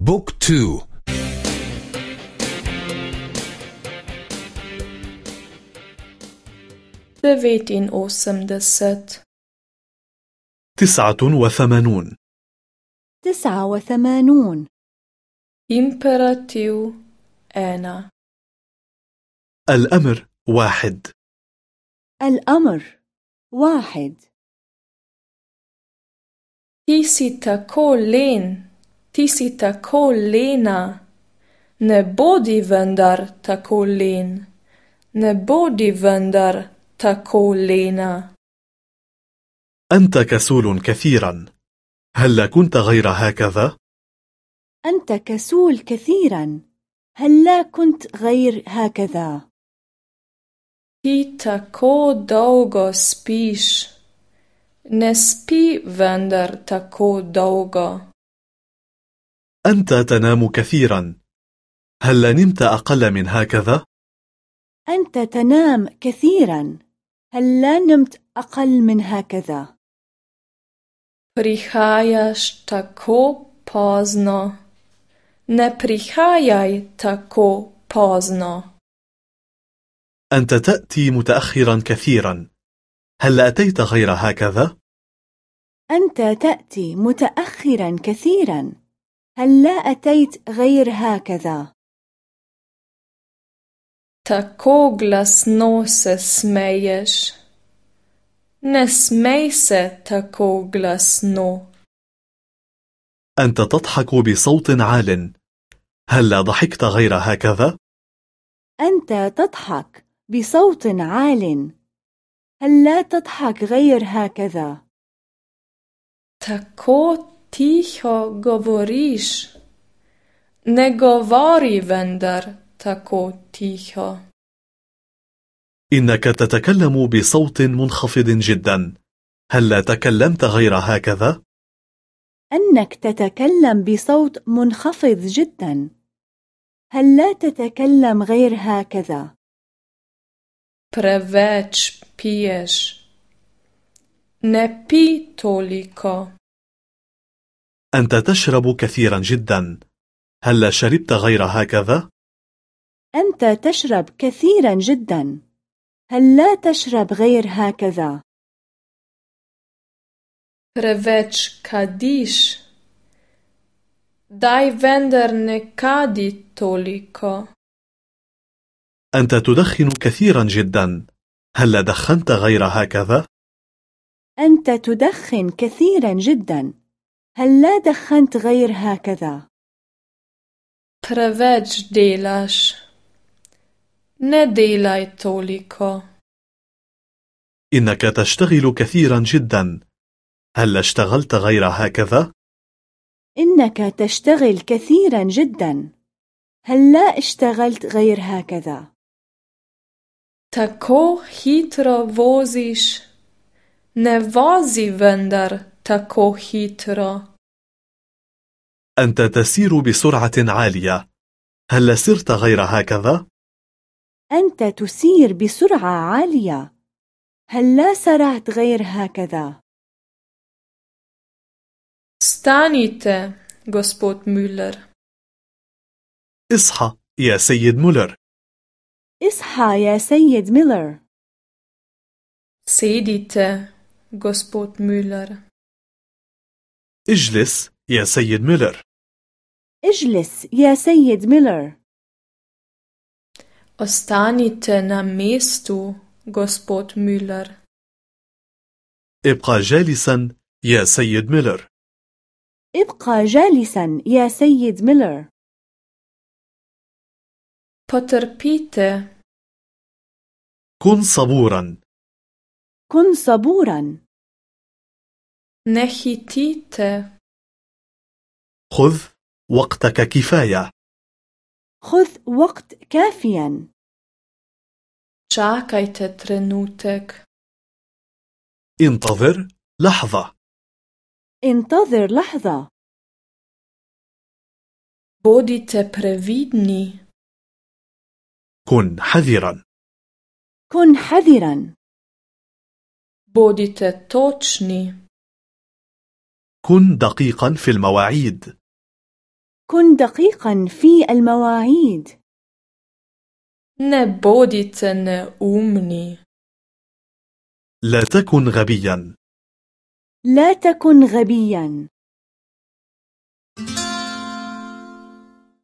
book two. Devetinosemdeset تسعة وثمانون. تسعة وثمانون. Imperativ ena. الأمر واحد. الأمر واحد. Si tako len, ti si tako lena. Ne bodi vendar tako len. Ne bodi vendar tako lena. أنت كسول كثيرا. هل لا كنت غير هكذا؟ أنت كسول كثيرا. هل لا كنت غير هكذا؟ تاكو دوغو سبيش. Ne spi vendar tako dolgo. أنت تنام كثيرا هل نمت أقل من هكذا؟ أنت تنام كثيرا هل لا نمت أقل من هكذا؟ Prihajaš tako pozno. Ne prihajaj tako pozno. أنت تأتي متأخرا كثيرا هل أتيت غير هكذا؟ أنت تأتي متأخرا كثيرا هل لا أتيت غير هكذا؟ Tako glasno se smeješ. Ne smej se tako glasno. أنت تضحك بصوت عال هل لا ضحكت غير هكذا؟ أنت تضحك بصوت عال هل لا تضحك غير هكذا؟ Tako tiho govoriš. Ne govori vendar tako tiho. إنك تتكلم بصوت منخفض جدا هل لا تكلمت غير هكذا؟ أنك تتكلم بصوت منخفض جدا هل لا تتكلم غير هكذا؟ Preveč piješ. Ne pi toliko. أنت تشرب كثيرا جدا هل لا شربت غير هكذا؟ أنت تشرب كثيرا جدا هل لا تشرب غير هكذا؟ Preveč kadiš. Daj vendar ne kadi toliko. أنت تدخن كثيرا جدا هل لا دخنت غير هكذا؟ أنت تدخن كثيرا جدا هل لا دخنت غير هكذا؟ Preveč delaš. Ne delaj toliko. إنك تشتغل كثيرا جدا هل لا اشتغلت غير هكذا؟ إنك تشتغل كثيرا جدا هل لا اشتغلت غير هكذا؟ Tako hitro voziš. Ne vozi vendar tako hitro. أنت تسير بسرعة عالية هل سرت غير هكذا؟ أنت تسير بسرعة عالية هل لا سرعت غير هكذا؟ Vstanite, gospod Müller. اصحى يا سيد مولر اصحى يا سيد ميلر Sedite, gospod Müller. اجلس يا سيد ميلر. اجلس يا سيد ميلر. Ostanite na mestu, gospod Müller. ابقى جالسا يا سيد ميلر. ابقى جالسا يا سيد ميلر. Potrpite, كن صبورا. كن صبورا. Hitite, خذ وقتك كفاية. خذ وقت كافيا. čakajte trenutek. انتظر لحظة. انتظر لحظة. Bodite previdni, كن حذرا. كن حذرا. bodite točni, كن دقيقا في المواعيد كن دقيقا في المواعيد. Ne bodite neumni. لا تكن غبيا. لا تكن غبيا.